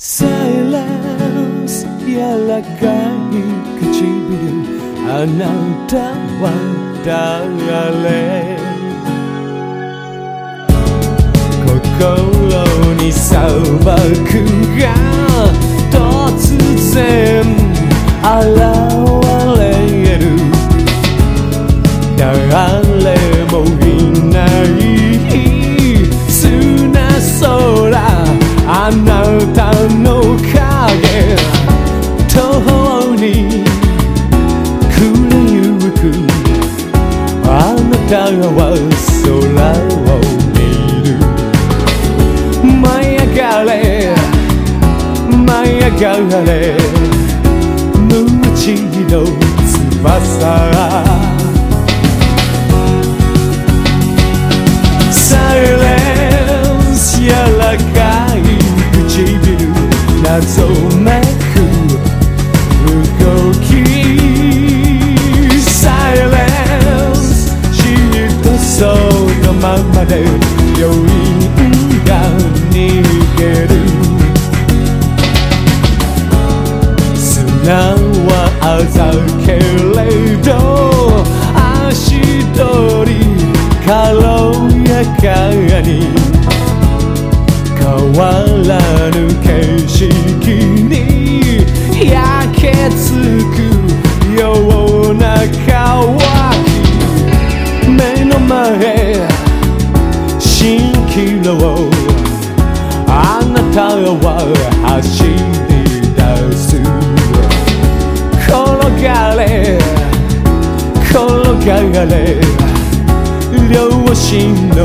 Silence 柔らかい唇あなたは誰心に砂漠が突然現れる誰もいないあなたの影途方に暮れゆく。あなたは空を見る。舞い上がれ舞い上がれ。無知の翼。サイレンス柔らか。い謎めく動きサイレンスじっとそのままで余韻が逃げる砂はあざけれど足取り軽やかに変わらつくような乾き目の前蜃気楼あなたは走り出す。転がれ転がれ両親の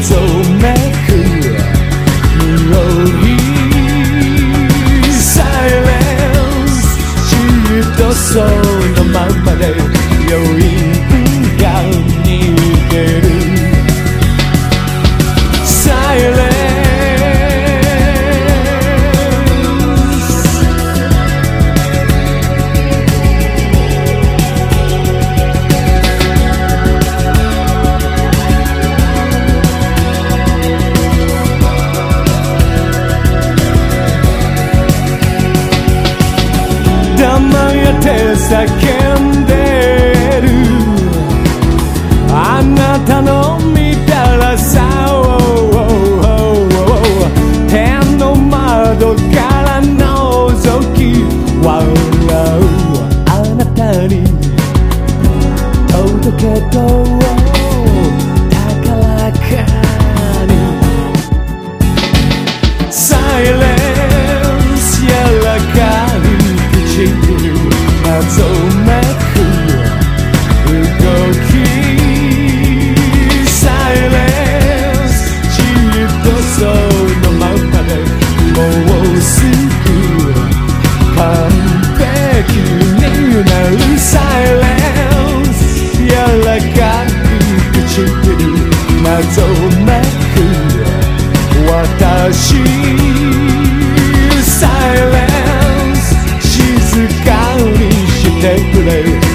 謎めく匂いサイレンスじっとそのままで余韻っい唇謎めく私サイレンス静かにしてくれ。